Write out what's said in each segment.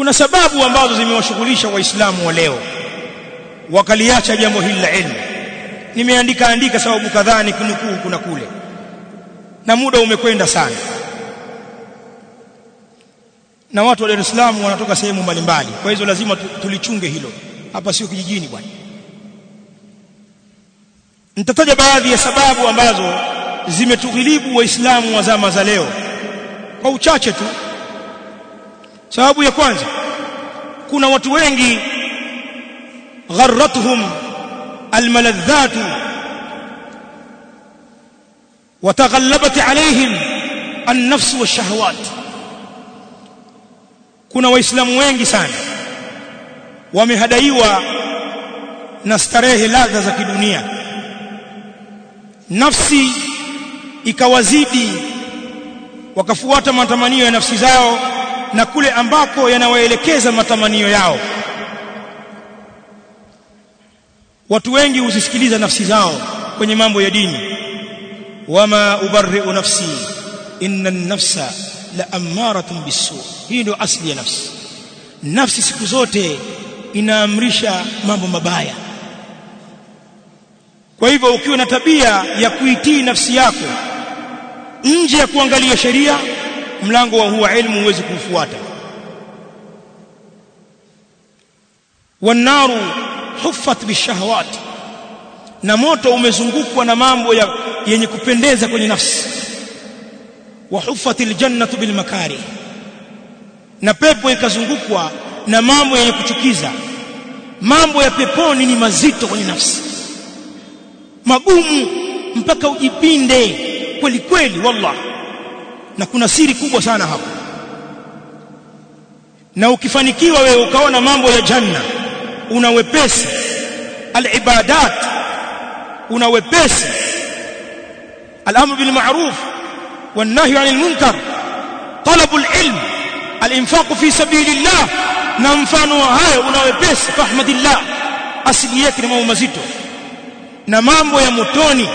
kuna sababu ambazo zimewashughulisha waislamu wa leo. Wakaliacha jambo hili la ilmu. Nimeandika andika sababu kadhaa ni kunukuu kuna kule. Na muda umekwenda sana. Na watu wa Dar es Salaam wanatoka sehemu mbalimbali. Kwa hizo lazima tulichunge hilo. Hapa sio kijijini bwana. Nitataja baadhi ya sababu ambazo zimetughilibu waislamu wa zama za leo. Kwa uchache tu sababu ya kwanza kuna watu wengi gharratuhum almaladhat wataghalabat alaihim an-nafs kuna waislamu wengi sana wamehadaiwa na starehe ladha za kidunia. Nafsi ikawazidi wakafuata matamanio ya nafsi zao na kule ambako yanawaelekeza matamanio yao. Watu wengi huzisikiliza nafsi zao kwenye mambo ya dini. Wama ubarri'u nafsi inna an-nafsa la ammaratun bisu hii ndio asli ya nafsi. Nafsi siku zote inaamrisha mambo mabaya. Kwa hivyo ukiwa na tabia ya kuitii nafsi yako nje ya kuangalia sheria mlango wa huwa ilmu huwezi kufuata wanaru huffat bishahawat. Na moto umezungukwa na mambo ya yenye kupendeza kwenye nafsi. Wa huffatil jannatu bil makari na pepo ikazungukwa na mambo yenye kuchukiza. Mambo ya peponi ni mazito kwenye nafsi. Magumu mpaka ujipinde. Kweli kweli wallah na kuna siri kubwa sana hapo na ukifanikiwa wewe ukaona mambo ya janna una wepesi alibadat una wepesi الامر بالمعروف والنهي عن المنكر طلب العلم الانفاق في سبيل الله na mfano hayo unawepesi fahmadillah asili yake ni mambo mazito na mambo ya motoni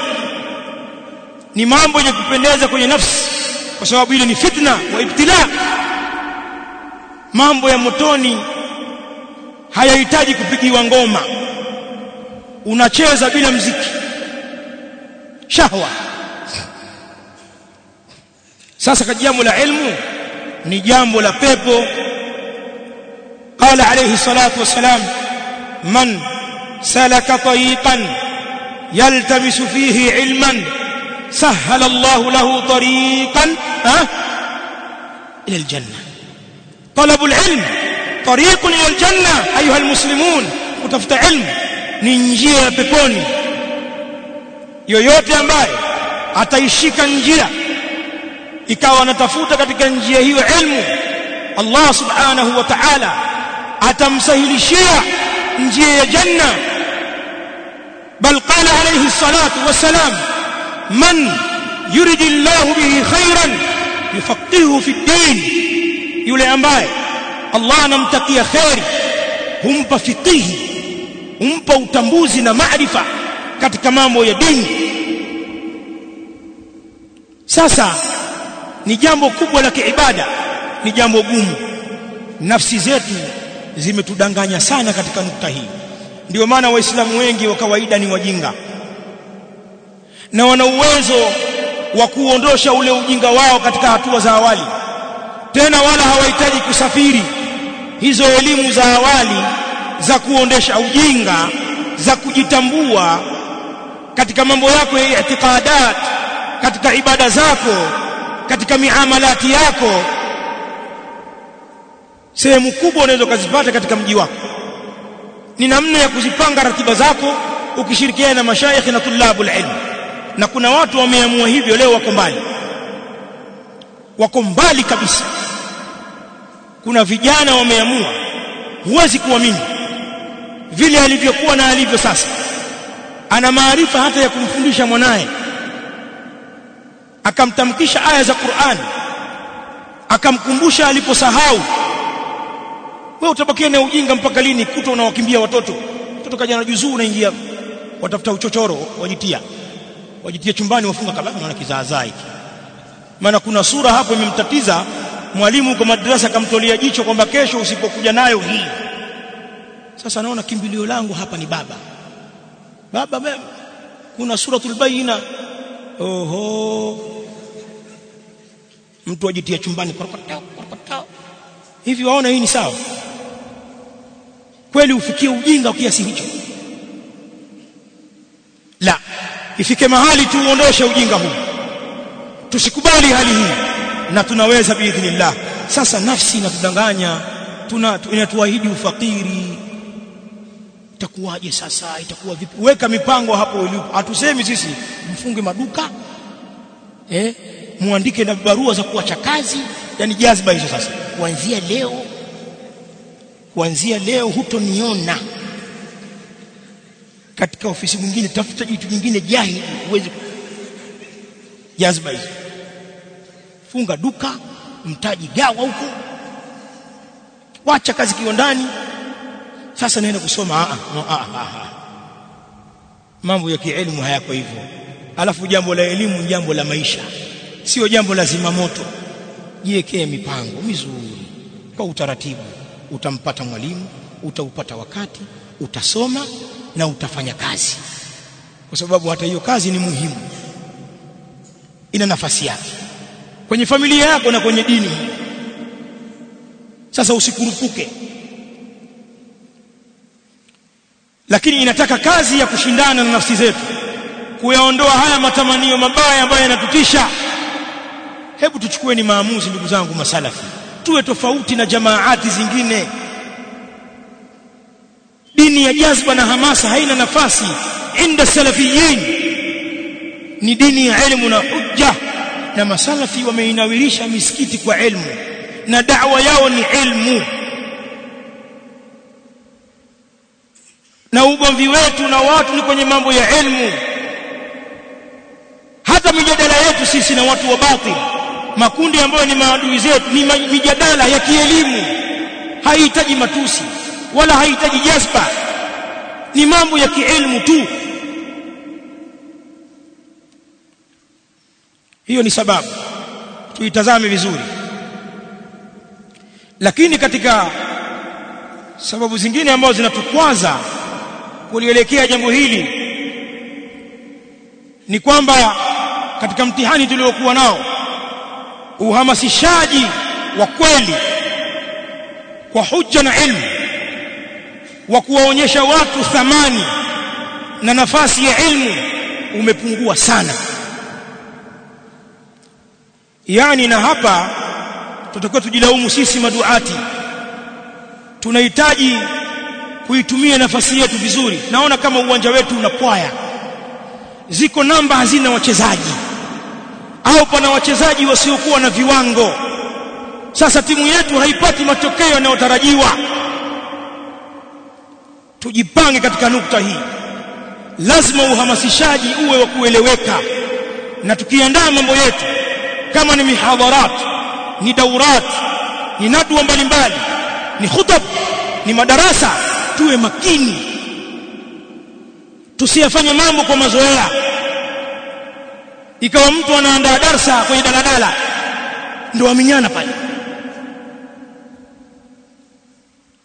ni mambo yenye kupendeza kwenye nafsi kwa sababu ile ni fitna wa ibtila. Mambo ya motoni hayahitaji kupigiwa ngoma. Unacheza bila mziki. Shahwa. Sasa jambo la ilmu ni jambo la pepo. Qala alayhi salatu wasalam man salaka tariqan yaltamisu fihi ilman سهل الله له طريقا ها إلى الجنة طلب العلم طريق إلى الجنة أيها المسلمون kutafuta علم ni njia ya peponi yoyote ambaye ataishika njia ikawa anatafuta katika njia hiyo ilmu Allah subhanahu wa ta'ala atamsahilishia njia ya janna bal qala alayhi salatu wassalam man يريد bihi khairan yufaqihu fi din yule ambaye Allah anamtakia khairi humpa fiqihi humpa utambuzi na maarifa katika mambo ya dini sasa ni jambo kubwa la kiibada ni jambo gumu nafsi zetu zimetudanganya sana katika nukta hii ndio maana waislamu wengi wa kawaida ni wajinga na wana uwezo wa kuondosha ule ujinga wao katika hatua za awali. Tena wala hawahitaji kusafiri hizo elimu za awali za kuondesha ujinga za kujitambua katika mambo yako ya i'tiqadat katika ibada zako katika miamalati yako. Sehemu kubwa unaweza kuzipata katika mji wako. Ni namna ya kuzipanga ratiba zako ukishirikiana na mashaikh na tulabul ilm na kuna watu wameamua hivyo leo wako mbali. Wako mbali kabisa. Kuna vijana wameamua huwezi kuamini vile alivyokuwa na alivyo sasa. Ana maarifa hata ya kumfundisha mwanaye. Akamtamkisha aya za Qur'an. Akamkumbusha aliposahau. Wewe utabakia na ujinga mpaka lini? Kuto unawakimbia watoto. Mtoto kaja na juzuu unaingia watafuta uchochoro wajitia wajitia chumbani wafunga kabla naona kizaazaa hiki maana kuna sura hapo imemtatiza mwalimu kwa madrasa akamtolea jicho kwamba kesho usipokuja nayo hii. Sasa naona kimbilio langu hapa ni baba. Baba mema kuna suratul bayina oho. Mtu ajitia chumbani korokotao korokotao. Hivi waona hii ni sawa? Kweli ufikie ujinga kiasi hicho la ifike mahali tuuondoshe ujinga huu. Tusikubali hali hii na tunaweza biidhnillah. Sasa nafsi inatudanganya tuna inatuahidi ufakiri. Itakuwaje sasa? Itakuwa vipi? Weka mipango hapo ulipo hatusemi sisi mfunge maduka eh? Muandike na barua za kuacha kazi. Yani jazba hizo sasa. Kuanzia leo kuanzia leo hutoniona katika ofisi nyingine tafuta kitu kingine jahili uweze jazba hizo funga duka mtaji gawa huko. Wacha kazi kiwandani sasa naenda kusoma a a mambo ya kielimu hayako hivyo. Alafu jambo la elimu ni jambo la maisha. Sio jambo la zimamoto. Jiwekee mipango mizuri. Kwa utaratibu. Utampata mwalimu utaupata wakati utasoma na utafanya kazi. Kwa sababu hata hiyo kazi ni muhimu. Ina nafasi yake. Kwenye familia yako na kwenye dini. Sasa usikurupuke. Lakini inataka kazi ya kushindana na nafsi zetu. Kuyaondoa haya matamanio mabaya ambayo yanatutisha. Hebu tuchukue ni maamuzi ndugu zangu masalafi. Tuwe tofauti na jamaati zingine dini ya jazba na hamasa haina nafasi. Inda salafiyin. Ni dini ya elimu na hujja. Na masalafi wameinawilisha misikiti kwa elimu na da'wa yao ni ilmu. Na ugomvi wetu na watu ni kwenye mambo ya ilmu. Hata mijadala yetu sisi na watu wa batil. Makundi ambayo ni maadui zetu ni mijadala ya kielimu. Haihitaji matusi wala haihitaji jazba ni mambo ya kiilmu tu. Hiyo ni sababu. Tuitazame vizuri. Lakini katika sababu zingine ambazo zinatukwaza kulielekea jambo hili ni kwamba katika mtihani tuliokuwa nao uhamasishaji wa kweli kwa hujja na ilmu wa kuwaonyesha watu thamani na nafasi ya ilmu umepungua sana. Yani na hapa tutakuwa tujilaumu sisi maduati. Tunahitaji kuitumia nafasi yetu vizuri. Naona kama uwanja wetu unapwaya ziko namba hazina wachezaji. Au pana wachezaji wasiokuwa na viwango. Sasa timu yetu haipati matokeo yanayotarajiwa tujipange katika nukta hii. Lazima uhamasishaji uwe wa kueleweka. Na tukiandaa mambo yetu kama ni mihadharat ni daurat ni nadwa mbalimbali ni khutab ni madarasa tuwe makini. Tusiyafanye mambo kwa mazoea. Ikawa mtu anaandaa darsa kwenye daladala ndio aminyana pale.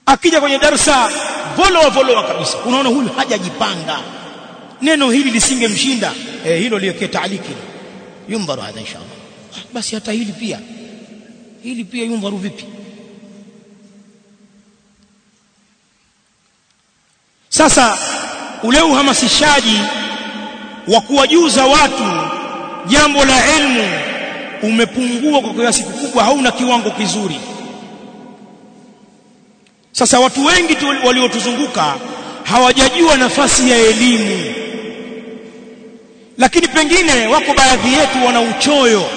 Akija kwenye darsa voloa voloa kabisa. Unaona huyu hajajipanga. Neno hili lisingemshinda. Eh, hilo liwekee taaliki. Yumbaru hadha inshallah. Basi hata hili pia. Hili pia yumbaru vipi? Sasa ule uhamasishaji wa kuwajuza watu jambo la ilmu umepungua kwa kiasi kikubwa hauna kiwango kizuri sasa watu wengi waliotuzunguka hawajajua nafasi ya elimu. Lakini pengine wako baadhi yetu wana uchoyo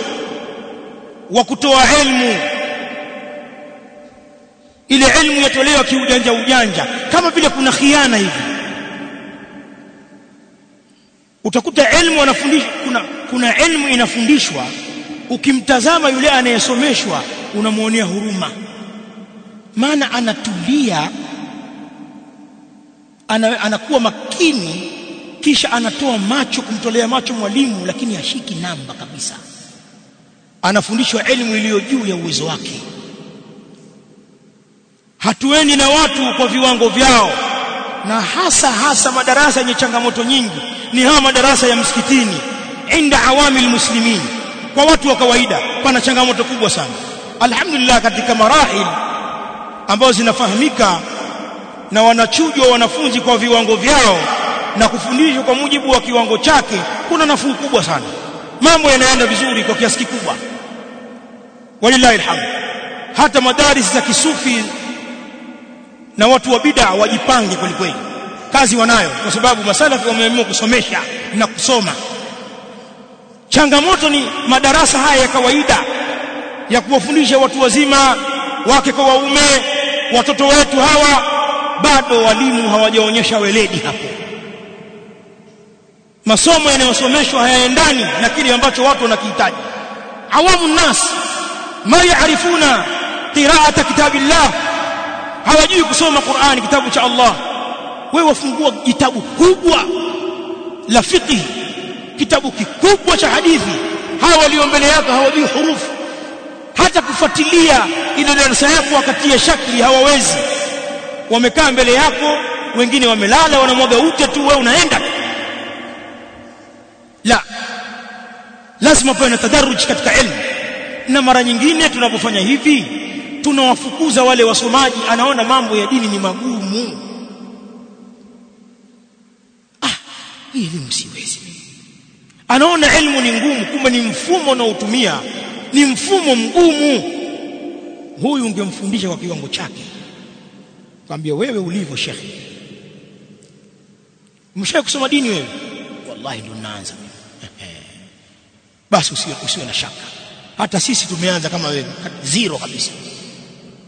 wa kutoa elimu. Ile elimu yatolewa kiujanja ujanja kama vile kuna khiana hivi. Utakuta elimu anafundishwa kuna kuna elimu inafundishwa. Ukimtazama yule anayesomeshwa unamwonea huruma maana anatulia ana, anakuwa makini kisha anatoa macho kumtolea macho mwalimu lakini hashiki namba kabisa. Anafundishwa elimu iliyo juu ya uwezo wake. Hatuendi na watu kwa viwango vyao. Na hasa hasa madarasa yenye changamoto nyingi ni haya madarasa ya msikitini inda awamil muslimin. Kwa watu wa kawaida pana changamoto kubwa sana. Alhamdulillah katika marahil ambazo zinafahamika na wanachujwa wanafunzi kwa viwango vyao na kufundishwa kwa mujibu wa kiwango chake kuna nafuu kubwa sana. Mambo yanaenda vizuri kwa kiasi kikubwa. Walillahi alhamd. Hata madaris za kisufi na watu wa bid'a wajipange kweli kweli. Kazi wanayo kwa sababu masalafi wameamua kusomesha na kusoma. Changamoto ni madarasa haya ya kawaida ya kuwafundisha watu wazima wake kwa waume watoto wetu hawa bado walimu hawajaonyesha weledi hapo. Masomo yanayosomeshwa hayaendani na kile ambacho watu wanakihitaji. Awamu nas ma yaarifuna qiraata kitabillah. Hawajui kusoma Qur'ani kitabu cha Allah. Wewe wafungua kitabu kubwa la fiqh kitabu kikubwa cha hadithi. Hawa walio mbele yako hawajui hurufu hata kufuatilia ile darasa yako wakatia shakli hawawezi. Wamekaa mbele yako wengine wamelala wanamwaga ute tu wewe unaenda. La. Lazima pawe na tadarruj katika elimu na mara nyingine tunapofanya hivi tunawafukuza wale wasomaji anaona mambo ya dini ni magumu. Ah elimu siwezi. Anaona elimu ni ngumu kumbe ni mfumo unaotumia ni mfumo mgumu. Huyu ungemfundisha kwa kiwango chake. Kwambia wewe ulivyo shekhe, mshaye kusoma dini wewe? Wallahi ndo naanza basi usiwe usiwe na shaka. Hata sisi tumeanza kama wewe. Zero kabisa.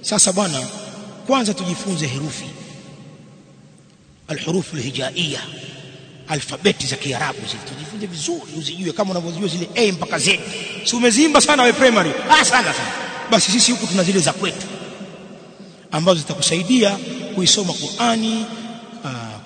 Sasa bwana kwanza tujifunze herufi. Alhurufu alhijaiya alfabeti za kiarabu zile. Tujifunze vizuri uzijue kama unavyojua zile a mpaka z. Si umeziimba sana we primary? Ah sana sana. Basi sisi huku tuna zile za kwetu ambazo zitakusaidia kuisoma Qur'ani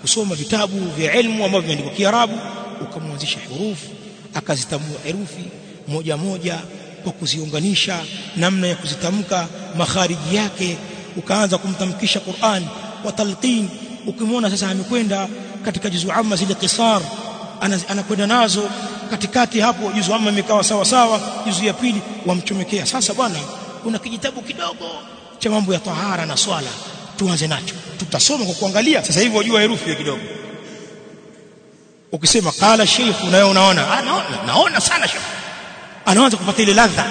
kusoma vitabu vya elimu ambavyo vimeandikwa Kiarabu ukamwanzisha hurufu akazitambua herufi moja moja kwa kuziunganisha namna ya kuzitamka makhariji yake ukaanza kumtamkisha Qur'an wa talqin ukimwona sasa amekwenda katika juzu amma zile qisar anakwenda nazo katikati hapo juzu amma imekawa sawa sawa juzu ya pili wamchomekea. Sasa bwana kuna kijitabu kidogo cha mambo ya tahara na swala tuanze nacho. Tutasoma kwa kuangalia sasa hivi wajua herufi kidogo. Ukisema qala sheikh unayo unaona ah, naona naona sana sheikh anaanza kupata ile ladha.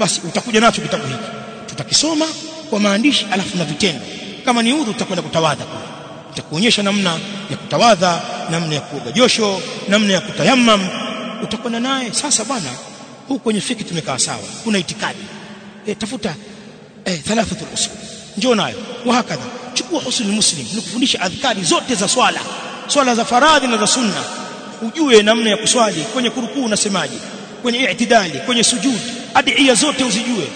Basi utakuja nacho kitabu hiki. Tutakisoma kwa maandishi alafu na vitendo. Kama ni udhu utakwenda kutawadha kule utakuonyesha namna ya kutawadha namna ya kuoga josho namna ya kutayamam utakwenda naye. Sasa bwana huko kwenye fiki tumekaa sawa kuna itikadi. E, tafuta e, thalathatu usul. Njoo nayo. Wahakadha chukua usul muslim nikufundisha adhkari zote za swala. Swala za faradhi na za sunna. Ujue namna ya kuswali. Kwenye kurukuu unasemaje? Kwenye i'tidali kwenye sujudi. Adhiya zote uzijue.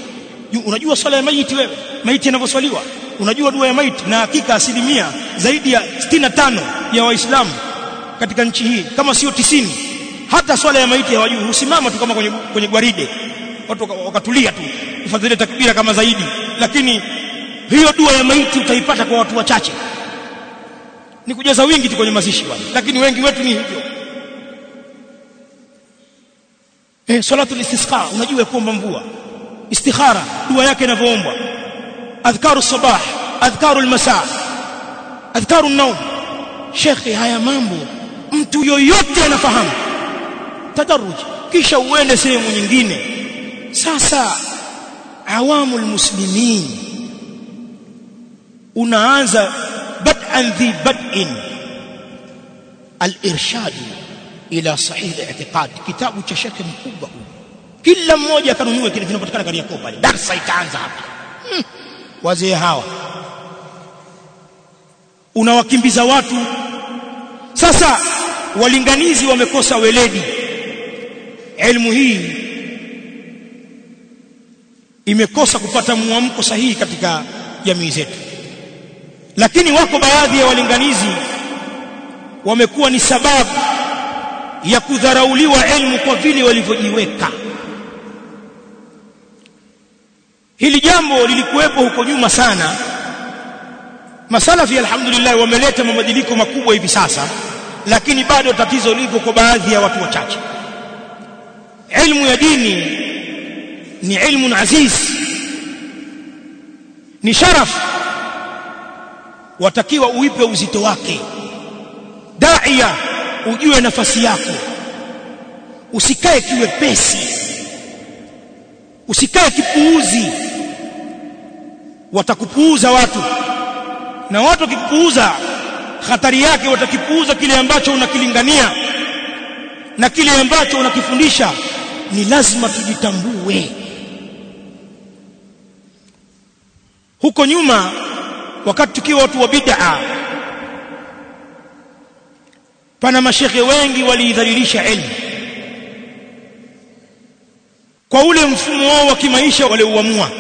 Unajua swala ya maiti wewe? Maiti yanavyoswaliwa unajua dua ya maiti na hakika asilimia zaidi ya 65 ya waislamu katika nchi hii kama sio tisini. Hata swala ya maiti hawajui husimama tu kama kwenye, kwenye gwaride. Watu wakatulia tu ufadhili takbira kama zaidi. Lakini hiyo dua ya maiti utaipata kwa watu wachache. Ni kujaza wingi tu kwenye mazishi bwana lakini wengi wetu ni hivyo. Eh salatul istisqa unajua kuomba mvua. Istikhara dua yake inavyoombwa أذكار الصباح أذكار المساء أذكار النوم. شيخي هيا مambo mtu yoyote anafahamu tadarruj kisha uende sehemu nyingine sasa awamu almuslimin unaanza بدءا ذي بدء. الإرشاد إلى صحيح الاعتقاد. كتاب تشك مكبر كل مmoja كانونيه كنفطكانا كاريا كوبا درس يتانزا هبا wazee hawa. Unawakimbiza watu. Sasa walinganizi wamekosa weledi. Elimu hii imekosa kupata mwamko sahihi katika jamii zetu. Lakini wako baadhi ya walinganizi wamekuwa ni sababu ya kudharauliwa elimu kwa vile walivyojiweka hili jambo lilikuwepo huko nyuma sana. Masalafi alhamdulillah wameleta mabadiliko makubwa hivi sasa lakini bado tatizo liko kwa baadhi ya watu wachache. Ilmu ya dini ni ilmu aziz ni sharaf. Watakiwa uipe uzito wake. Daia ujue nafasi yako. Usikae kiwepesi. Usikae kipuuzi watakupuuza watu. Na watu wakikupuuza hatari yake watakipuuza kile ambacho unakilingania na kile ambacho unakifundisha. Ni lazima tujitambue. Huko nyuma wakati tukiwa watu wa bid'a pana mashekhe wengi waliidhalilisha elimu. Kwa ule mfumo wao wa kimaisha waliouamua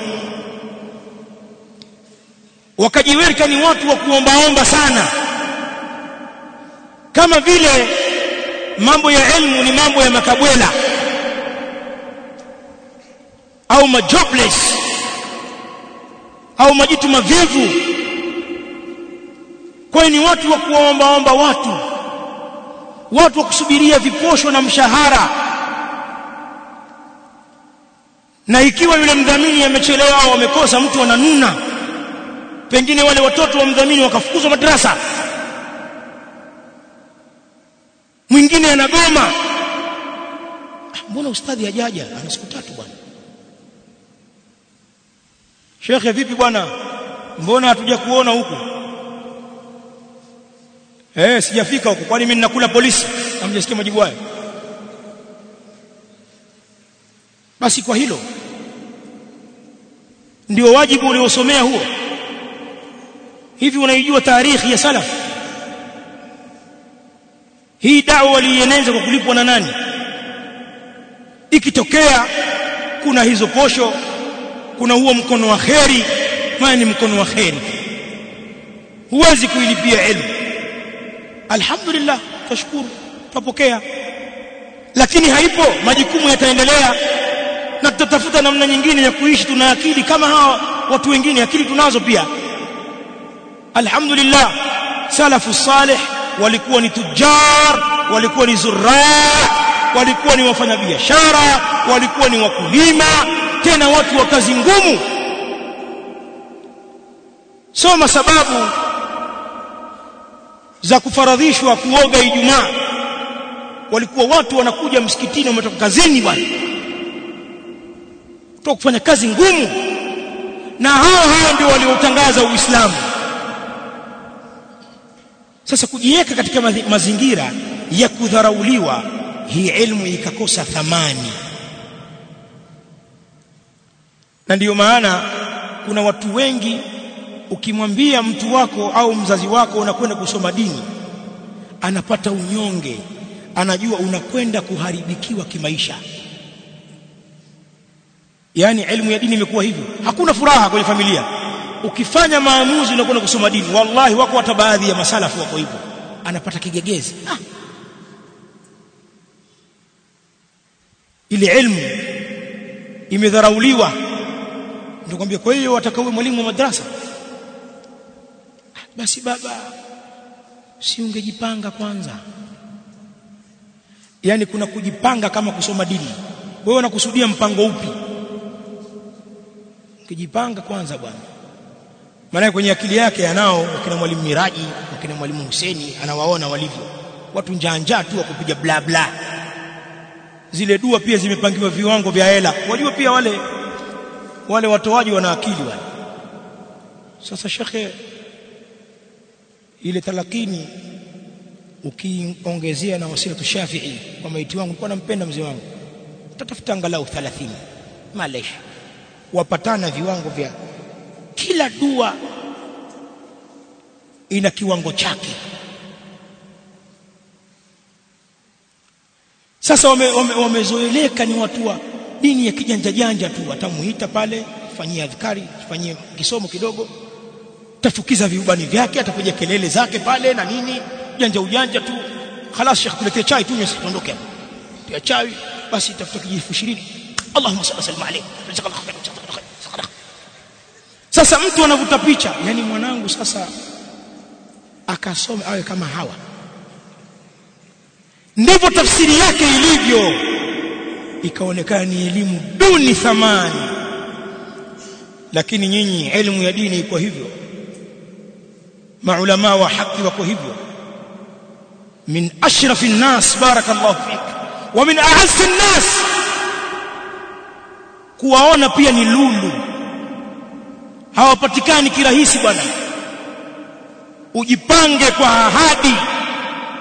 wakajiweka ni watu wa kuombaomba sana. Kama vile mambo ya elimu ni mambo ya makabwela au majobless au majitu mavivu kwa ni watu wa kuombaomba watu watu wa kusubiria viposho na mshahara. Na ikiwa yule mdhamini amechelewa au amekosa mtu ananuna pengine wale watoto wa mdhamini wakafukuzwa madrasa. Mwingine anagoma. Mbona ustadhi hajaja? Ana siku tatu bwana. Shekhe vipi bwana? Mbona hatuja kuona huku? Eh sijafika huku. Kwani mimi ninakula polisi? Hamjasikia majibu hayo? Basi kwa hilo. Ndio wajibu uliosomea huo hivi unaijua taarikhi ya salaf? Hii dawa waliieneza kwa kulipwa na nani? Ikitokea kuna hizo posho kuna huo mkono wa kheri maana ni mkono wa kheri. Huwezi kuilipia elimu alhamdulillah tashukuru tupokea lakini haipo majukumu yataendelea na tutatafuta namna nyingine ya kuishi tuna akili kama hawa watu wengine akili tunazo pia alhamdulillah salafu salih walikuwa ni tujar walikuwa ni zurra walikuwa ni wafanyabiashara walikuwa ni wakulima tena watu wa kazi ngumu. Soma sababu za kufaradhishwa kuoga Ijumaa walikuwa watu wanakuja msikitini wametoka kazini bwana kutoka kufanya kazi ngumu na hao hao ndio waliotangaza Uislamu sasa kujiweka katika mazingira ya kudharauliwa hii ilmu ikakosa thamani. Na ndiyo maana kuna watu wengi ukimwambia mtu wako au mzazi wako unakwenda kusoma dini anapata unyonge anajua unakwenda kuharibikiwa kimaisha. Yani elimu ya dini imekuwa hivyo. Hakuna furaha kwenye familia ukifanya maamuzi unakwenda kusoma dini wallahi wako hata baadhi ya masalafu wako hivyo. Anapata kigegezi. Ah. ile elimu imedharauliwa. Ndio kwambia kwa hiyo watakawe mwalimu wa madrasa? Basi baba si ungejipanga kwanza. Yani kuna kujipanga kama kusoma dini. Wewe unakusudia mpango upi? Ukijipanga kwanza bwana maana kwenye akili yake anao wakina mwalimu Miraji wakina mwalimu Huseni anawaona walivyo. Watu njanja tu wa kupiga bla bla. Zile dua pia zimepangiwa viwango vya hela. Wajua pia wale wale watoaji wana akili wale. Sasa shekhe ile talakini ukiongezea na wasila Shafi'i kwa maiti wangu nilikuwa nampenda mzee wangu tatafuta angalau 30 malesh wapatana viwango vya kila dua ina kiwango chake sasa wamezoeleka wame, wame ni watu wa dini ya kijanja janja tu watamuita pale fanyia adhkari fanyie kisomo kidogo tafukiza viubani vyake atapiga kelele zake pale na nini ujanja ujanja tu خلاص shekh kuletea chai tu tuondoke hapo pia chai basi tafuta kijifu 20 Allahumma salli sallam alayhi sasa mtu anavuta picha yani mwanangu sasa akasome awe kama hawa. Ndivyo tafsiri yake ilivyo. Ikaonekana ni elimu duni thamani. Lakini nyinyi elimu ya dini iko hivyo. Maulama wa haki wako hivyo. Min ashrafi nnas barakallahu fik. Wa min a'azzi nnas. Kuwaona pia ni lulu hawapatikani kirahisi bwana. Ujipange kwa ahadi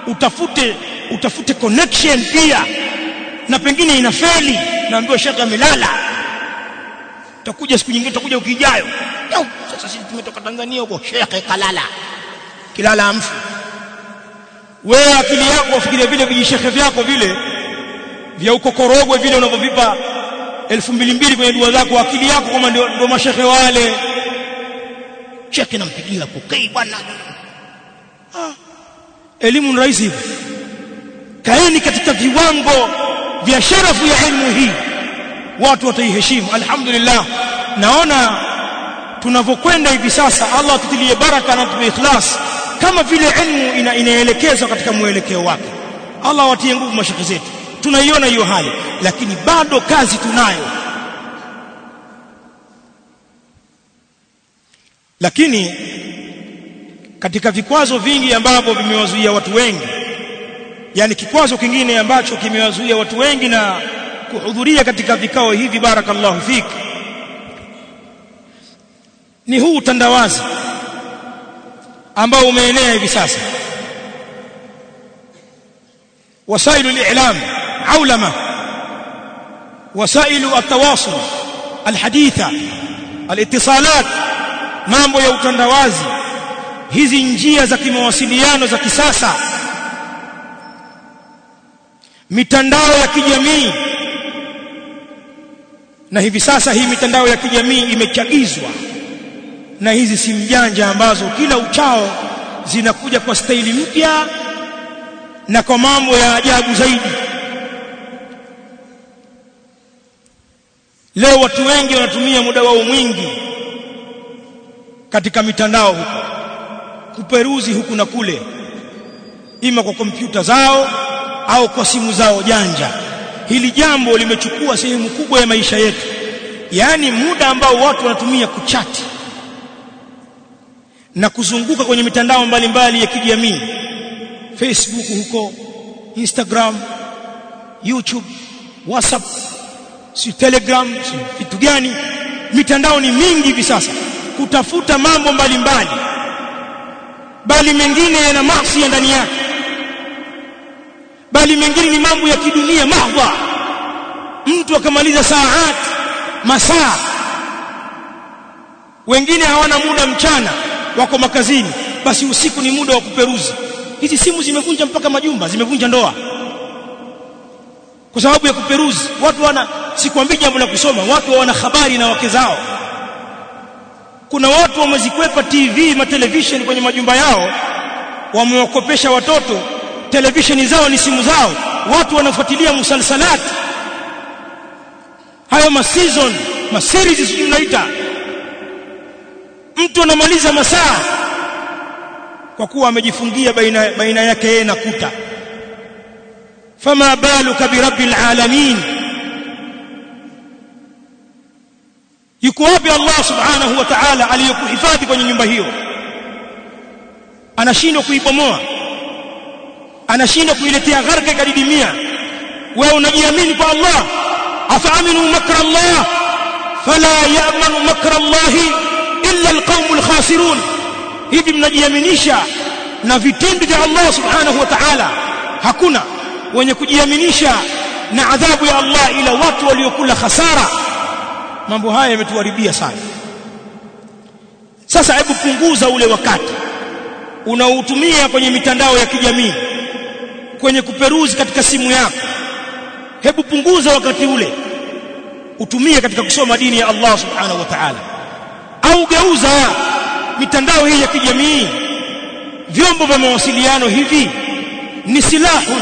utafute utafute connection pia. Na pengine inafeli naambiwa shaka amelala utakuja siku nyingine utakuja ukijayo sasa sisi tumetoka Tanzania huko shekhe kalala kilala amfu. Wewe akili yako ufikirie vile vijishekhe vyako vile vya uko korogwe vile unavyovipa elfu mbili mbili kwenye dua zako. Akili yako kama ndio, ndio mashekhe wale shekhe nampigia kokei bwana. Ah. elimu ni rahisi hivi. Kaeni katika viwango vya sharafu ya elimu hii. Watu wataiheshimu alhamdulillah. Naona tunavyokwenda hivi sasa Allah atutilie baraka na tupe ikhlas. Kama vile elimu ina, inaelekezwa katika mwelekeo wake. Allah watie nguvu mashaka zetu. Tunaiona hiyo hali lakini bado kazi tunayo lakini katika vikwazo vingi ambavyo vimewazuia watu wengi yani kikwazo kingine ambacho kimewazuia watu wengi na kuhudhuria katika vikao hivi barakallahu fik ni huu utandawazi ambao umeenea hivi sasa. Wasailu al-i'lam aulama. Wasailu at-tawasul al-haditha al-ittisalat mambo ya utandawazi hizi njia za kimawasiliano za kisasa mitandao ya kijamii. Na hivi sasa hii mitandao ya kijamii imechagizwa na hizi simu janja ambazo kila uchao zinakuja kwa staili mpya na kwa mambo ya ajabu zaidi. Leo watu wengi wanatumia muda wao mwingi katika mitandao huko. Kuperuzi huku na kule. Ima kwa kompyuta zao au kwa simu zao janja. Hili jambo limechukua sehemu kubwa ya maisha yetu. Yaani muda ambao watu wanatumia kuchati na kuzunguka kwenye mitandao mbalimbali ya kijamii. Facebook huko Instagram YouTube WhatsApp si Telegram si vitu gani. Mitandao ni mingi hivi sasa kutafuta mambo mbalimbali bali mengine yana maasi ndani yake bali mengine ni mambo ya kidunia mahdha mtu akamaliza saat masaa wengine hawana muda mchana wako makazini basi usiku ni muda wa kuperuzi. Hizi simu zimevunja mpaka majumba zimevunja ndoa. Kwa sababu ya kuperuzi watu wana sikwambii jambo la kusoma watu wana habari na wake zao kuna watu wamezikwepa TV ma television kwenye majumba yao wamewakopesha watoto televisheni zao ni simu zao watu wanafuatilia musalsalat. Hayo ma season ma series sijui unaita. Mtu anamaliza masaa kwa kuwa amejifungia baina baina yake yeye na kuta. Fama baluka birabbil alamin yuko wapi Allah subhanahu wa ta'ala aliyokuhifadhi kwenye nyumba hiyo? Anashindwa kuibomoa. Anashindwa kuiletea gharka ikadidimia. Wewe unajiamini kwa Allah. Afaaminu makra Allah? Fala ya'manu makra Allah illa alqaumul khasirun. Hivi mnajiaminisha na vitendo vya Allah subhanahu wa ta'ala? Hakuna. Wenye kujiaminisha na adhabu ya Allah ila watu waliokula hasara mambo haya yametuharibia sana. Sasa hebu punguza ule wakati unaoutumia kwenye mitandao ya kijamii kwenye kuperuzi katika simu yako. Hebu punguza wakati ule utumie katika kusoma dini ya Allah subhanahu wa ta'ala. Au geuza mitandao hii ya kijamii vyombo vya mawasiliano hivi ni silahu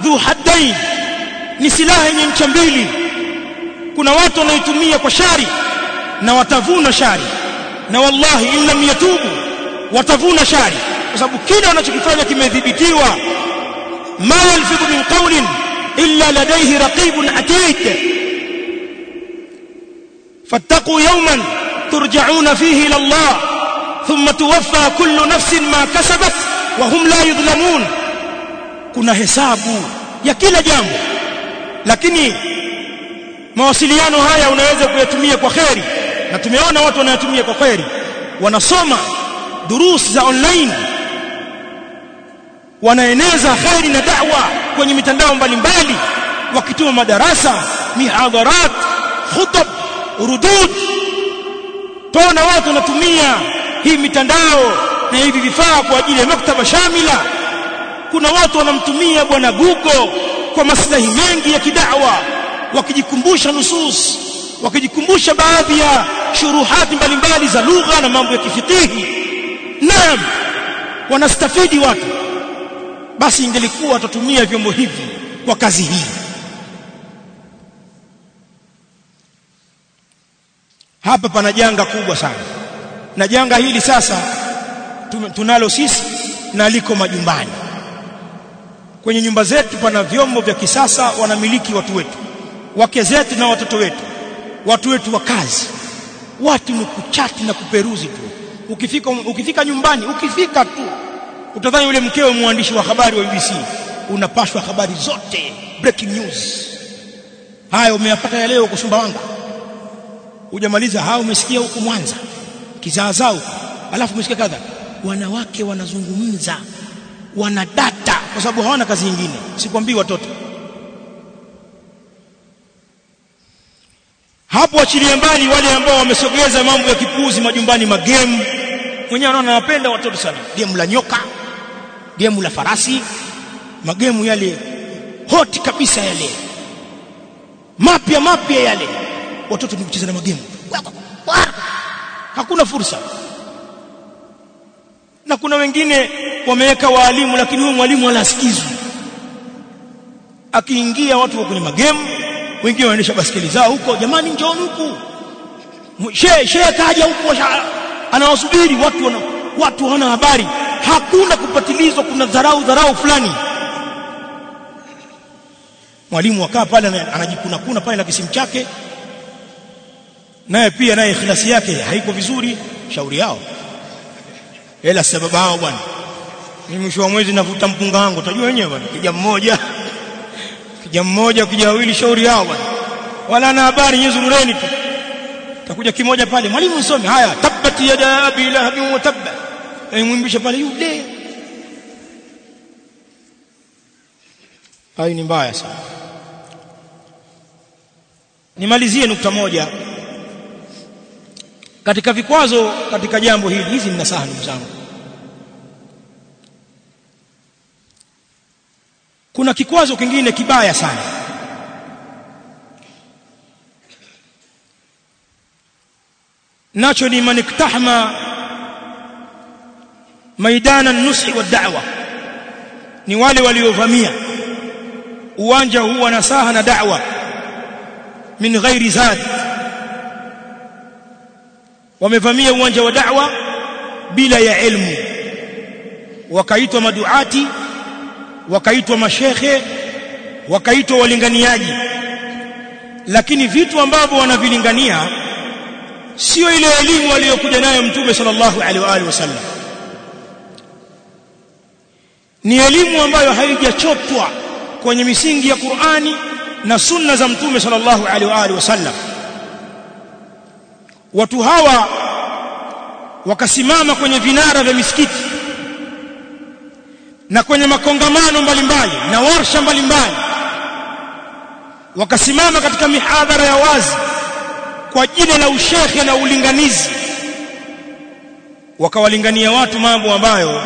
dhu haddain ni silaha yenye ncha mbili kuna watu wanaitumia kwa shari na watavuna shari. Na wallahi in lam yatubu watavuna shari. Kwa sababu kile wanachokifanya kimedhibitiwa. Ma yalfidhu min qawlin illa ladayhi raqibun atid fattaqu yawman turja'una fihi ila Allah thumma tuwaffa kullu nafsin ma kasabat wa hum la yudhlamun kuna hesabu ya kila jambo. Lakini mawasiliano haya unaweza kuyatumia kwa kheri. Na tumeona watu wanayatumia kwa kheri. Wanasoma durusi za online. Wanaeneza kheri na da'wa kwenye mitandao mbalimbali. Wakituma madarasa mihadharat khutab rudud tona watu wanatumia hii mitandao na hivi vifaa kwa ajili ya maktaba shamila. Kuna watu wanamtumia bwana Google kwa maslahi mengi ya kidawa wakijikumbusha nusus wakijikumbusha baadhi ya shuruhati mbalimbali za lugha na mambo ya kifitihi. Naam wanastafidi watu. Basi ingelikuwa watatumia vyombo hivi kwa kazi hii. Hapa pana janga kubwa sana. Na janga hili sasa tunalo sisi na liko majumbani. Kwenye nyumba zetu pana vyombo vya kisasa wanamiliki watu wetu wake zetu na watoto wetu watu wetu wa kazi watu ni kuchati na kuperuzi tu. Ukifika ukifika nyumbani ukifika tu utadhani yule mkeo mwandishi wa habari wa BBC unapashwa habari zote breaking news. Haya umeyapata ya leo kusumbawanga hujamaliza? Hao umesikia huko Mwanza kizaazao alafu umesikia kadha. Wanawake wanazungumza wana data kwa sababu hawana kazi nyingine. Sikwambii watoto hapo achilie mbali wale ambao wamesogeza mambo ya kipuzi majumbani magemu mwenyewe anaona anapenda watoto sana. Gemu la nyoka gemu la farasi magemu yale hoti kabisa yale. Mapya mapya yale. Watoto ni kucheza na magemu hakuna fursa. Na kuna wengine wameweka waalimu lakini huyo mwalimu anasikizwa akiingia watu wa kwenye magemu wengine wanaendesha baskeli zao huko. Jamani njooni huku. She she kaja huko anawasubiri watu wana, watu hawana habari. Hakuna kupatilizwa kuna dharau dharau fulani. Mwalimu akaa pale anajikuna kuna pale na kisimu chake. Naye pia naye ikhlasi yake haiko vizuri shauri yao. Hela sababu hao bwana. Mimi mwisho wa mwezi navuta mpunga wangu utajua wenyewe bwana kija mmoja kija mmoja kija wawili shauri yao bwana. Wala na habari nyinyi tu. Takuja kimoja pale mwalimu usome. Haya tabbat yada abi lahab wa tabba. Aimwimbisha pale yule hayo ni mbaya sana. Nimalizie nukta moja. Katika vikwazo katika jambo hili hizi ni nasaha ndugu zangu kuna kikwazo kingine kibaya sana. Nacho ni man iktahma maidana an-nushi wa da'wa. Ni wale waliovamia. Uwanja huu wa nasaha na da'wa. Min ghairi zad. Wamevamia uwanja wa da'wa bila ya ilmu. Wakaitwa maduati wakaitwa mashehe wakaitwa walinganiaji. Lakini vitu ambavyo wanavilingania sio ile elimu aliyokuja nayo mtume sallallahu alaihi wasallam. Ni elimu ambayo haijachotwa kwenye misingi ya Qur'ani na sunna za mtume sallallahu alaihi wasallam. Watu hawa wakasimama kwenye vinara vya misikiti na kwenye makongamano mbalimbali na warsha mbalimbali wakasimama katika mihadhara ya wazi kwa jina la ushehe na ulinganizi wakawalingania watu mambo ambayo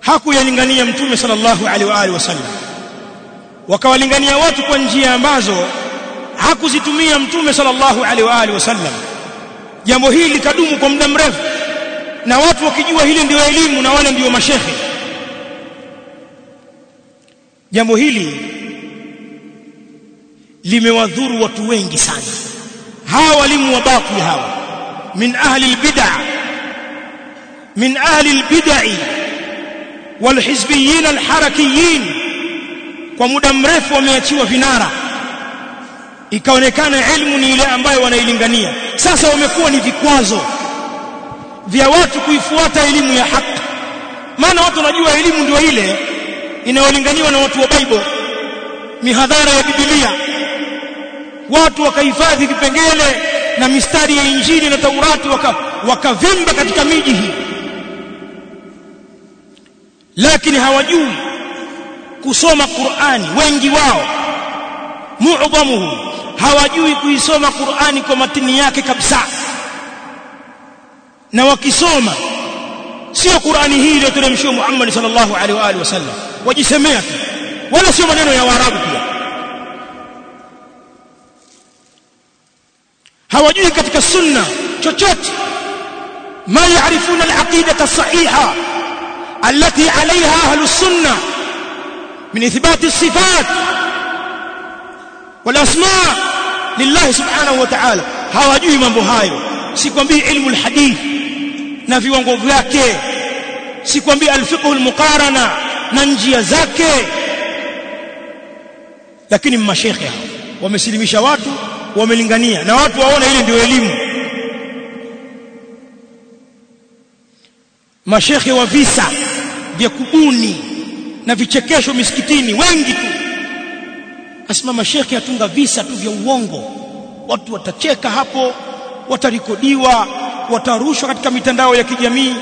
hakuyalingania mtume sallallahu alaihi wa alihi wasallam. Wakawalingania watu kwa njia ambazo hakuzitumia mtume sallallahu alaihi wa alihi wasallam. Jambo hili likadumu kwa muda mrefu na watu wakijua hili ndio elimu na wale ndio mashekhe. Jambo hili limewadhuru watu wengi sana. Hawa walimu wa baki hawa min ahli albid'a min ahli albid'i walhizbiyyin alharakiyin kwa muda mrefu wameachiwa vinara. Ikaonekana elimu ni ile ambayo wanailingania. Sasa wamekuwa ni vikwazo vya watu kuifuata elimu ya haki. Maana watu wanajua elimu ndio ile inayolinganiwa na watu wa Bible mihadhara ya Biblia. Watu wakahifadhi vipengele na mistari ya Injili na Taurati wakavimba waka katika miji hii. Lakini hawajui kusoma Qur'ani wengi wao mu'dhamuhum hawajui kuisoma Qur'ani kwa matini yake kabisa na wakisoma sio Qur'ani hii iliyoteremshwa Muhammad sallallahu alaihi wa alihi wasallam wajisemea tu wala sio maneno ya Waarabu pia hawajui katika sunna chochote ma yaarifuna al-aqidata as-sahiha التي عليها أهل السنة من إثبات الصفات والأسماء لله سبحانه وتعالى hawajui mambo hayo sikwambii ilmu alhadith na viwango vyake. Sikwambia alfiqh almuqarana na njia zake. Lakini mashekhe hao wamesilimisha watu wamelingania na watu waona ile ndio elimu. Mashekhe wa visa vya kubuni na vichekesho misikitini wengi tu. Asema mashekhe atunga visa tu vya uongo. Watu watacheka hapo watarekodiwa watarushwa katika mitandao ya kijamii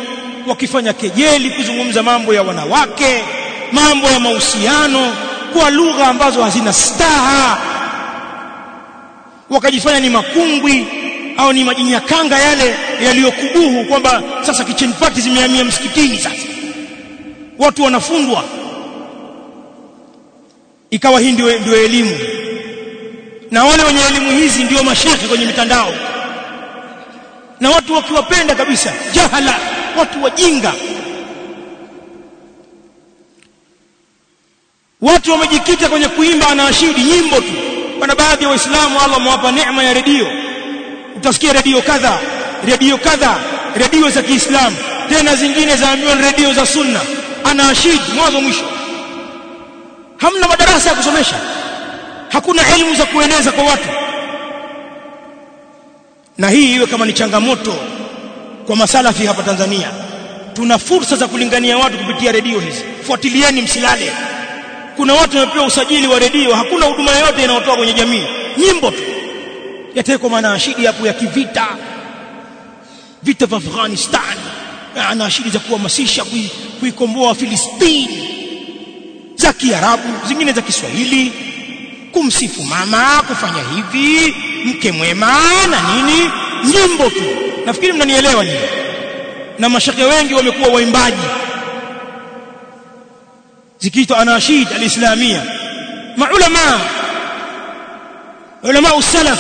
wakifanya kejeli kuzungumza mambo ya wanawake mambo ya mahusiano kwa lugha ambazo hazina staha. Wakajifanya ni makungwi au ni majinyakanga yale yaliyokubuhu kwamba sasa kitchen party zimehamia msikitini sasa. Watu wanafundwa. Ikawa hii ndio elimu. Na wale wenye elimu hizi ndio mashekhe kwenye mitandao na watu wakiwapenda kabisa jahala watu wajinga. Watu wamejikita kwenye kuimba anaashidi nyimbo tu. Kuna baadhi ya waislamu Allah amewapa neema ya redio. Utasikia redio kadha redio kadha redio za Kiislamu. Tena zingine zaambiwa redio za sunna. Anaashidi mwanzo mwisho. Hamna madarasa ya kusomesha. Hakuna elimu za kueneza kwa watu na hii iwe kama ni changamoto kwa masalafi hapa Tanzania. Tuna fursa za kulingania watu kupitia redio hizi. Fuatilieni msilale. Kuna watu wamepewa usajili wa redio hakuna huduma yoyote inayotoa kwenye jamii. Nyimbo tu. Yatekwa manaashidi hapo ya kivita. Vita vya Afghanistan. Anaashidi za kuhamasisha kuikomboa Filistini. Za Kiarabu zingine za Kiswahili. Kumsifu mama kufanya hivi mke mwema na nini? Nyimbo tu. Nafikiri mnanielewa nini? Na mashaka wengi wamekuwa waimbaji. Zikiitwa anashid alislamia. Maulama. Ulama usalaf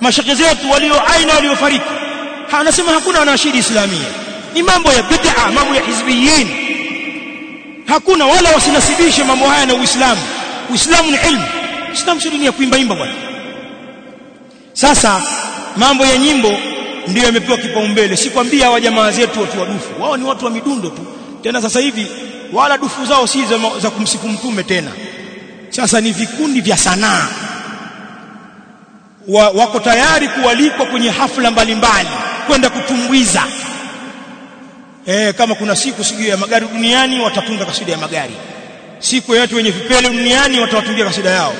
mashaka zetu walio aina waliofariki. Anasema hakuna anashid islamia ni mambo ya bid'a mambo ya hizbiyin. Hakuna wala wasinasibishe mambo haya na uislamu. Uislamu ni ilmu. Uislamu sio dini ya kuimba imba bwana sasa mambo ya nyimbo ndio yamepewa kipaumbele. Sikwambia hawa jamaa zetu watu wa dufu. Wao ni watu wa midundo tu. Tena sasa hivi wala dufu zao si za, za kumsifu mtume tena. Sasa ni vikundi vya sanaa. Wa, wako tayari kualikwa kwenye hafla mbalimbali kwenda kutumbuiza. Eh kama kuna siku siku ya magari duniani watatunga kasida ya magari. Siku ya watu wenye vipele duniani watawatungia kasida yao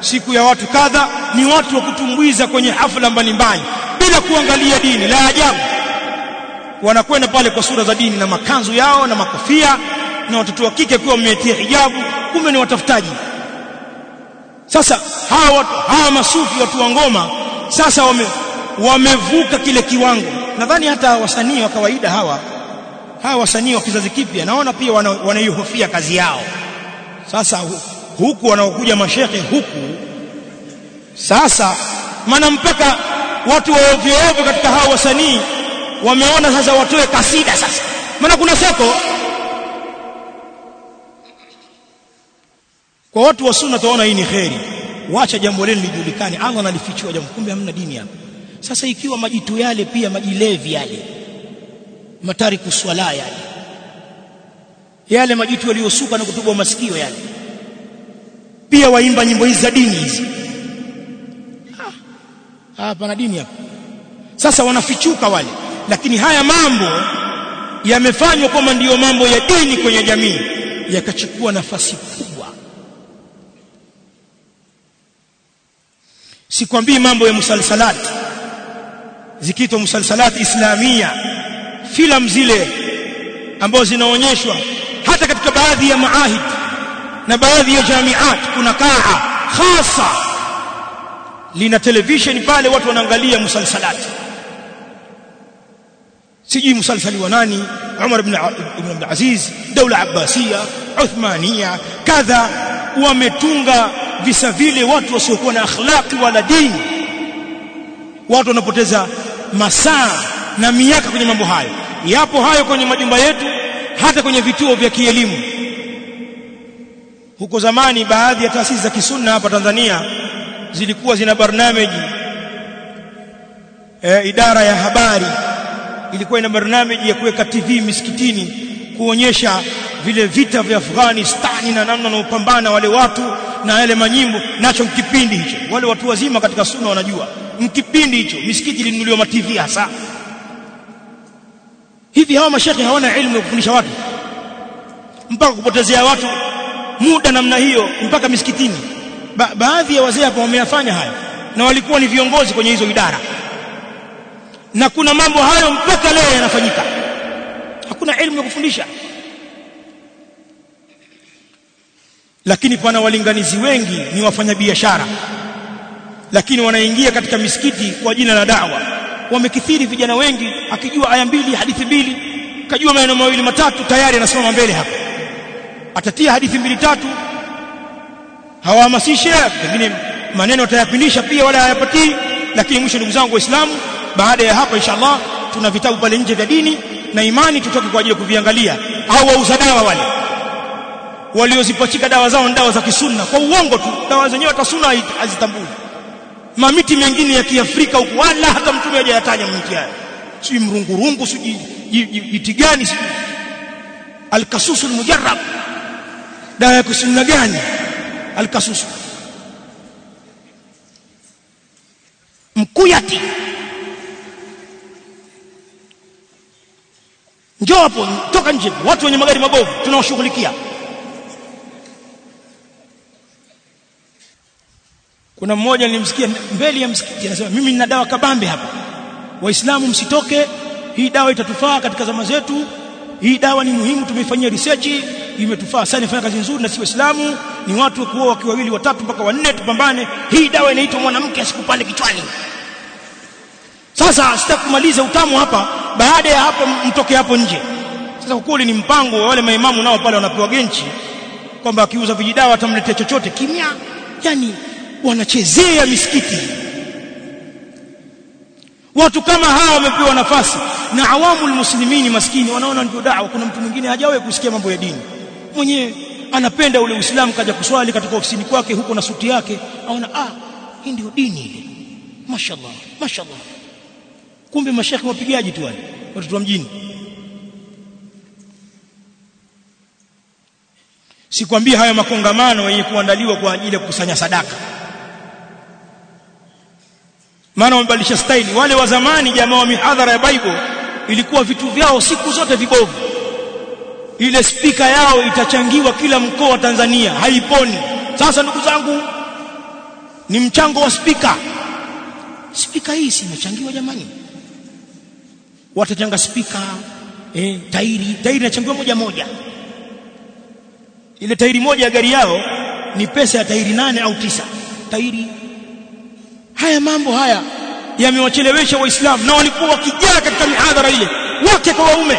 siku ya watu kadha ni watu wa kutumbuiza kwenye hafla mbalimbali bila kuangalia dini. La ajabu. Wanakwenda pale kwa sura za dini na makanzu yao na makofia na watoto wa kike pia wametia hijabu kumbe ni watafutaji. Sasa hawa hawa masufi watu wa ngoma sasa wame, wamevuka kile kiwango. Nadhani hata wasanii wa kawaida hawa hawa wasanii wa kizazi kipya naona pia wanaihofia wana kazi yao. Sasa huku wanaokuja mashekhe huku. Sasa maana mpaka watu wa ovyo katika hao wasanii wameona sasa watoe kasida sasa. Maana kuna soko. Kwa watu wa sunna tunaona hii ni kheri. Wacha jambo lenu lijulikane. Allah analifichua jambo kumbe hamna dini hapa. Sasa ikiwa majitu yale pia majilevi yale matari kuswala yale yale majitu yaliyosuka na kutubwa masikio yale pia waimba nyimbo hizi za dini hizi. Hapa na dini hapa. Sasa wanafichuka wale. Lakini haya mambo yamefanywa kama ndiyo mambo ya dini kwenye jamii. Yakachukua nafasi kubwa. Sikwambii mambo ya musalsalat. Zikiitwa musalsalat islamia. Filamu zile ambazo zinaonyeshwa hata katika baadhi ya maahid na baadhi ya jamiat kuna kaa khasa. Lina television pale watu wanaangalia musalsalati sijui musalsali wa nani Umar ibn ibn Abdul Aziz daula abbasiya Uthmania kadha wametunga visa vile watu wasiokuwa na akhlaqi wala dini. Watu wanapoteza masaa na miaka kwenye mambo hayo. Yapo hayo kwenye majumba yetu hata kwenye vituo vya kielimu huko zamani baadhi ya taasisi za kisunna hapa Tanzania zilikuwa zina barnameji e, idara ya habari ilikuwa ina barnameji ya kuweka TV misikitini kuonyesha vile vita vya Afghanistan na namna wanaopambana wale watu na yale manyimbo. Nacho mkipindi hicho. Wale watu wazima katika sunna wanajua mkipindi hicho. Misikiti ilinunuliwa ma TV hasa. Hivi hawa mashekhe hawana elimu ya kufundisha watu? Mpaka kupotezea watu muda namna hiyo mpaka misikitini. Ba baadhi ya wazee hapa wameyafanya haya na walikuwa ni viongozi kwenye hizo idara. Na kuna mambo hayo mpaka leo yanafanyika. Hakuna elimu ya kufundisha. Lakini pana walinganizi wengi ni wafanyabiashara. Lakini wanaingia katika misikiti kwa jina la dawa. Wamekithiri vijana wengi akijua aya mbili hadithi mbili kajua maneno mawili matatu tayari anasimama mbele hapa atatia hadithi mbili tatu. Hawahamasishe pengine maneno atayapindisha pia wala hayapatii lakini mwisho ndugu zangu waislamu baada ya hapa inshallah tuna vitabu pale nje vya dini na imani tutoke kwa ajili ya kuviangalia. Au wauza dawa wale. Waliozipachika dawa zao dawa za kisunna. Kwa uongo tu dawa zenyewe hata sunna hazitambui. Mamiti mengine ya kiafrika huku wala hata mtume hajayataja mamiti haya. Si mrungurungu si jiti gani alkasusul mujarrab dawa ya kusunna gani? Alkasusu. Mkuyati. Njoo hapo toka nje. Watu wenye magari mabovu tunawashughulikia. Kuna mmoja nilimsikia mbele ya msikiti anasema mimi nina dawa kabambe hapa. Waislamu msitoke. Hii dawa itatufaa katika zama zetu hii dawa ni muhimu tumeifanyia research imetufaa sana ifanya kazi nzuri na si waislamu. Ni watu kuoa wakiwa wawili watatu mpaka wanne tupambane. Hii dawa inaitwa mwanamke asikupande kichwani. Sasa sitakumaliza utamu hapa baada ya hapo mtoke hapo nje. Sasa kwa ni mpango wa wale maimamu nao pale wanapewa genchi kwamba akiuza vijidawa atamletea chochote. Kimya yani wanachezea misikiti watu kama hawa wamepewa nafasi. Na awamul muslimini maskini wanaona ndio dawa. Kuna mtu mwingine hajawahi kusikia mambo ya dini. Mwenyewe anapenda ule uislamu kaja kuswali katika ofisini kwake huko na suti yake aona ah hii ndio dini ile. Mashallah mashallah. Kumbe mashekhi wapigaji tu wale watoto wa mjini. Sikwambia haya makongamano yenye kuandaliwa kwa ajili ya kukusanya sadaka maana wamebadilisha staili wale wa zamani jamaa wa mihadhara ya Bible ilikuwa vitu vyao siku zote vibovu. Ile spika yao itachangiwa kila mkoa wa Tanzania haiponi. Sasa ndugu zangu ni mchango wa spika spika hii si imechangiwa jamani. Watachanga spika eh tairi. Tairi inachangiwa moja moja. Ile tairi moja ya gari yao ni pesa ya tairi nane au tisa. Tairi haya mambo haya yamewachelewesha waislamu na walikuwa wakijaa katika mihadhara ile wake kwa waume.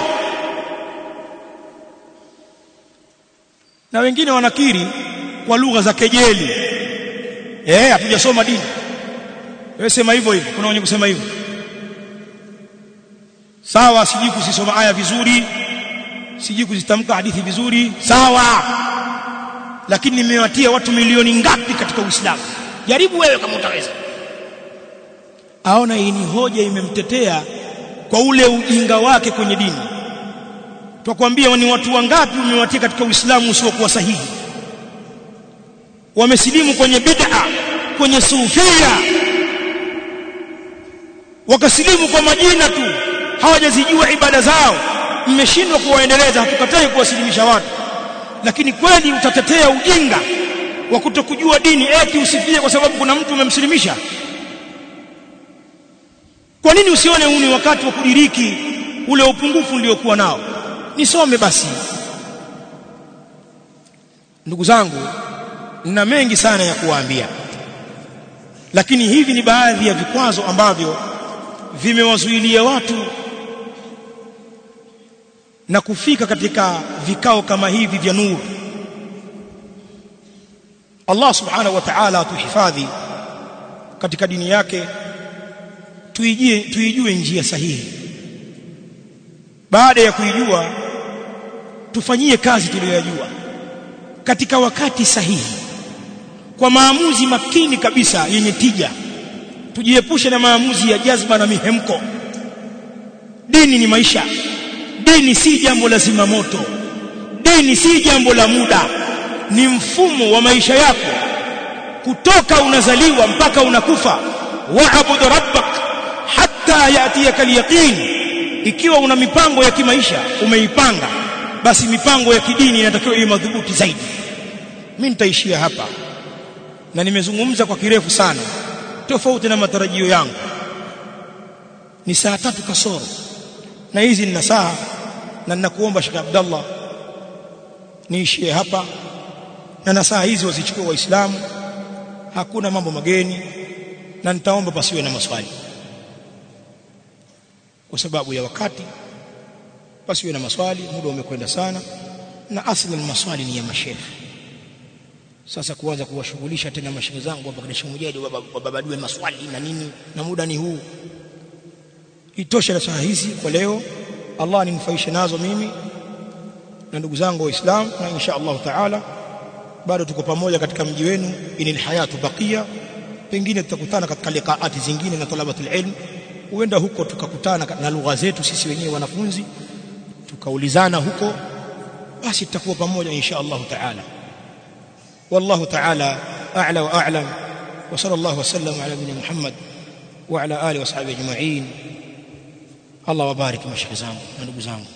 Na wengine wanakiri kwa lugha za kejeli. Eh hatujasoma dini. Wewe sema hivyo hivyo kuna wenye kusema hivyo. Sawa sijui kusisoma aya vizuri sijui kuzitamka hadithi vizuri sawa. Lakini nimewatia watu milioni ngapi katika Uislamu? Jaribu wewe kama utaweza aona hii ni hoja imemtetea kwa ule ujinga wake kwenye dini. Twakwambia ni watu wangapi umewatia katika Uislamu usiokuwa sahihi? Wamesilimu kwenye bid'a kwenye sufia wakasilimu kwa majina tu hawajazijua ibada zao. Mmeshindwa kuwaendeleza hatukatai kuwasilimisha watu. Lakini kweli utatetea ujinga wa kutokujua dini eti usifie kwa sababu kuna mtu umemsilimisha kwa nini usione huu ni wakati wa kudiriki ule upungufu uliokuwa nao? Nisome basi. Ndugu zangu nina mengi sana ya kuwaambia. Lakini hivi ni baadhi ya vikwazo ambavyo vimewazuilia watu na kufika katika vikao kama hivi vya nuru Allah subhanahu wa ta'ala atuhifadhi katika dini yake tuijie tuijue njia sahihi. Baada ya kuijua tufanyie kazi tuliyojua katika wakati sahihi kwa maamuzi makini kabisa yenye tija. Tujiepushe na maamuzi ya jazba na mihemko. Dini ni maisha. Dini si jambo la zimamoto. Dini si jambo la muda. Ni mfumo wa maisha yako. Kutoka unazaliwa mpaka unakufa. Wabudu rabbak hatta yatiyaka alyaqin ikiwa una mipango ya kimaisha umeipanga basi mipango ya kidini inatakiwa iwe madhubuti zaidi. Mimi nitaishia hapa. Na nimezungumza kwa kirefu sana tofauti na matarajio yangu. Ni saa tatu kasoro. Na hizi nina saa na ninakuomba Sheikh Abdallah niishie hapa. Na na nasaha hizi wazichukue waislamu. Hakuna mambo mageni na nitaomba pasiwe na maswali kwa sababu ya wakati pasiwe na maswali muda umekwenda sana na asli maswali ni ya mashehe. Sasa kuanza kuwashughulisha tena mashehe zangu hapa kanisha mjadi wababadue maswali na nini na muda ni huu. Itosha na sana hizi kwa leo Allah ninufaishe nazo mimi na ndugu zangu waislamu na insha Allah taala bado tuko pamoja katika mji wenu inil hayatu baqiya. Pengine tutakutana katika liqaati zingine na talabatul ilm huenda huko tukakutana na lugha zetu sisi wenyewe wanafunzi tukaulizana huko basi tutakuwa pamoja insha Allah taala والله تعالى أعلى وأعلم وصلى الله وسلم على نبينا محمد وعلى آله وصحبه أجمعين الله وبارك مشيخ زانgu na ndugu zangu